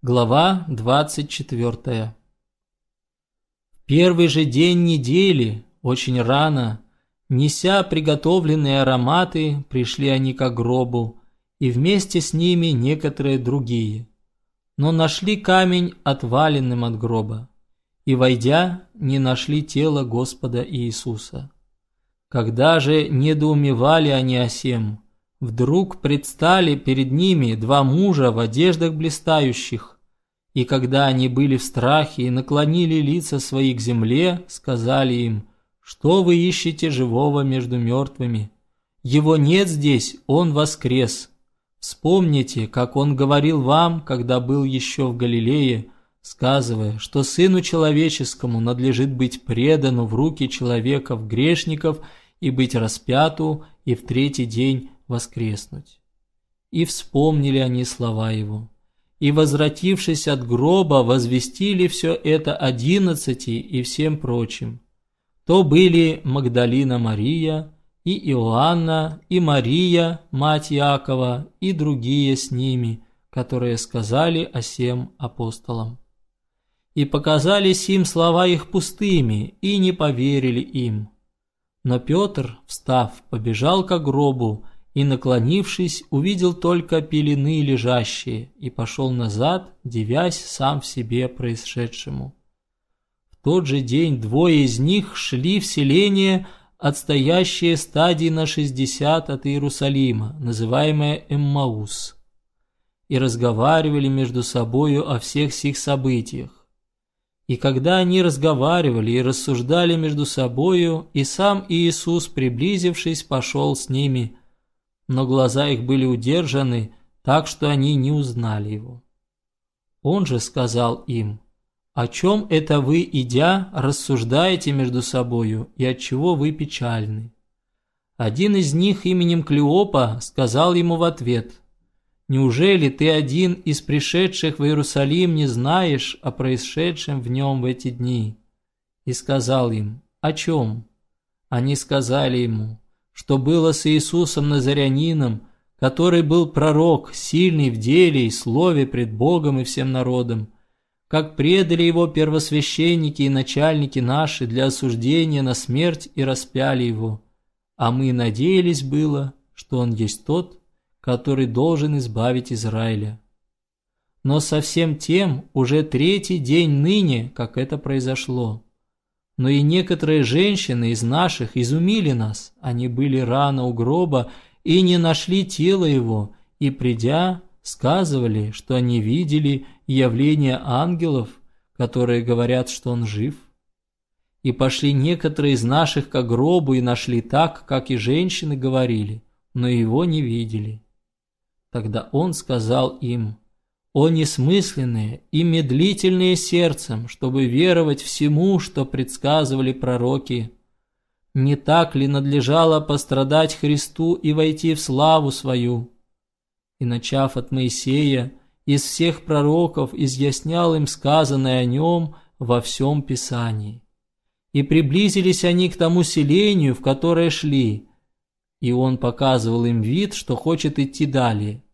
Глава 24 Первый же день недели, очень рано, неся приготовленные ароматы, пришли они к гробу, и вместе с ними некоторые другие. Но нашли камень отваленным от гроба, и, войдя, не нашли тело Господа Иисуса. Когда же недоумевали они о сем, Вдруг предстали перед ними два мужа в одеждах блистающих, и когда они были в страхе и наклонили лица свои к земле, сказали им, «Что вы ищете живого между мертвыми? Его нет здесь, он воскрес. Вспомните, как он говорил вам, когда был еще в Галилее, сказывая, что Сыну Человеческому надлежит быть предану в руки человеков грешников и быть распяту, и в третий день воскреснуть. И вспомнили они слова его. И, возвратившись от гроба, возвестили все это одиннадцати и всем прочим. То были Магдалина Мария, и Иоанна, и Мария, мать Якова, и другие с ними, которые сказали о сем апостолам. И показались им слова их пустыми, и не поверили им. Но Петр, встав, побежал к гробу, и, наклонившись, увидел только пелены лежащие и пошел назад, девясь сам в себе происшедшему. В тот же день двое из них шли в селение, отстоящее стадии на шестьдесят от Иерусалима, называемое Эммаус, и разговаривали между собою о всех сих событиях. И когда они разговаривали и рассуждали между собою, и сам Иисус, приблизившись, пошел с ними – но глаза их были удержаны, так что они не узнали его. Он же сказал им, «О чем это вы, идя, рассуждаете между собою, и от чего вы печальны?» Один из них именем Клеопа сказал ему в ответ, «Неужели ты один из пришедших в Иерусалим не знаешь о происшедшем в нем в эти дни?» И сказал им, «О чем?» Они сказали ему, что было с Иисусом Назарянином, который был пророк, сильный в деле и слове пред Богом и всем народом, как предали его первосвященники и начальники наши для осуждения на смерть и распяли его. А мы надеялись было, что он есть тот, который должен избавить Израиля. Но совсем тем уже третий день ныне, как это произошло. Но и некоторые женщины из наших изумили нас. Они были рано у гроба и не нашли тело его, и, придя, сказывали, что они видели явление ангелов, которые говорят, что он жив. И пошли некоторые из наших к гробу и нашли так, как и женщины говорили, но его не видели. Тогда он сказал им, о несмысленные и медлительные сердцем, чтобы веровать всему, что предсказывали пророки. Не так ли надлежало пострадать Христу и войти в славу свою? И начав от Моисея, из всех пророков изъяснял им сказанное о нем во всем Писании. И приблизились они к тому селению, в которое шли, и он показывал им вид, что хочет идти далее.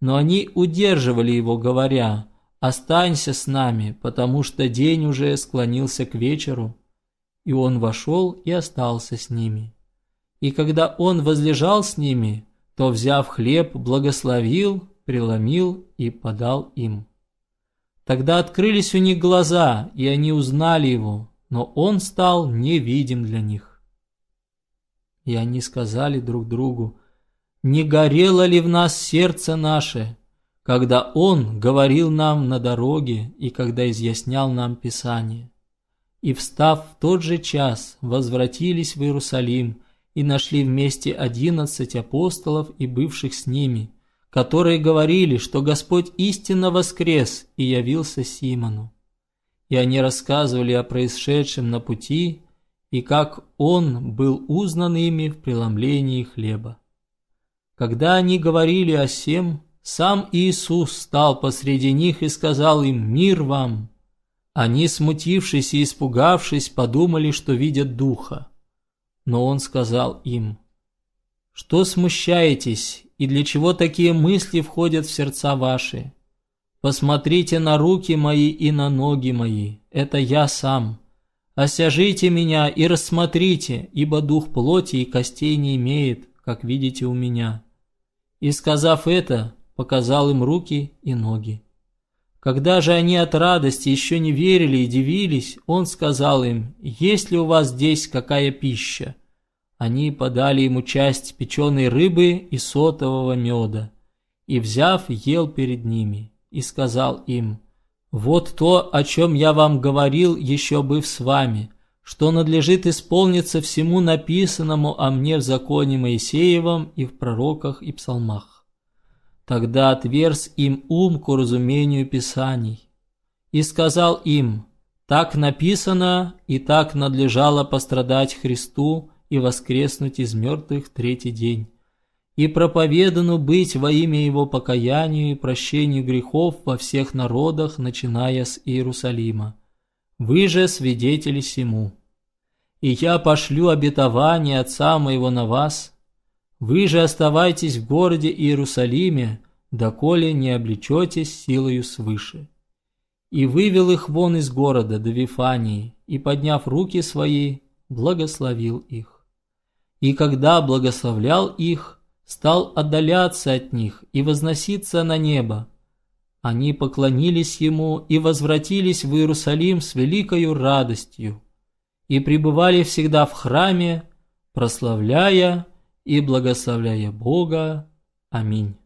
Но они удерживали его, говоря, «Останься с нами, потому что день уже склонился к вечеру». И он вошел и остался с ними. И когда он возлежал с ними, то, взяв хлеб, благословил, преломил и подал им. Тогда открылись у них глаза, и они узнали его, но он стал невидим для них. И они сказали друг другу, не горело ли в нас сердце наше, когда Он говорил нам на дороге и когда изъяснял нам Писание? И, встав в тот же час, возвратились в Иерусалим и нашли вместе одиннадцать апостолов и бывших с ними, которые говорили, что Господь истинно воскрес и явился Симону. И они рассказывали о происшедшем на пути и как Он был узнан ими в преломлении хлеба. Когда они говорили о сем, сам Иисус стал посреди них и сказал им «Мир вам!». Они, смутившись и испугавшись, подумали, что видят Духа. Но Он сказал им «Что смущаетесь, и для чего такие мысли входят в сердца ваши? Посмотрите на руки мои и на ноги мои, это я сам. Осяжите меня и рассмотрите, ибо дух плоти и костей не имеет, как видите у меня». И сказав это, показал им руки и ноги. Когда же они от радости еще не верили и дивились, он сказал им, «Есть ли у вас здесь какая пища?» Они подали ему часть печеной рыбы и сотового меда, и, взяв, ел перед ними, и сказал им, «Вот то, о чем я вам говорил, еще быв с вами, что надлежит исполниться всему написанному о мне в законе Моисеевом и в пророках и псалмах». Тогда отверз им ум к разумению Писаний. И сказал им, так написано и так надлежало пострадать Христу и воскреснуть из мертвых третий день. И проповедану быть во имя Его покаянию и прощению грехов во всех народах, начиная с Иерусалима. Вы же свидетели сему. И я пошлю обетование Отца моего на вас, вы же оставайтесь в городе Иерусалиме, доколе не облечетесь силою свыше. И вывел их вон из города до Вифании, и, подняв руки свои, благословил их. И когда благословлял их, стал отдаляться от них и возноситься на небо. Они поклонились ему и возвратились в Иерусалим с великою радостью и пребывали всегда в храме, прославляя и благословляя Бога. Аминь.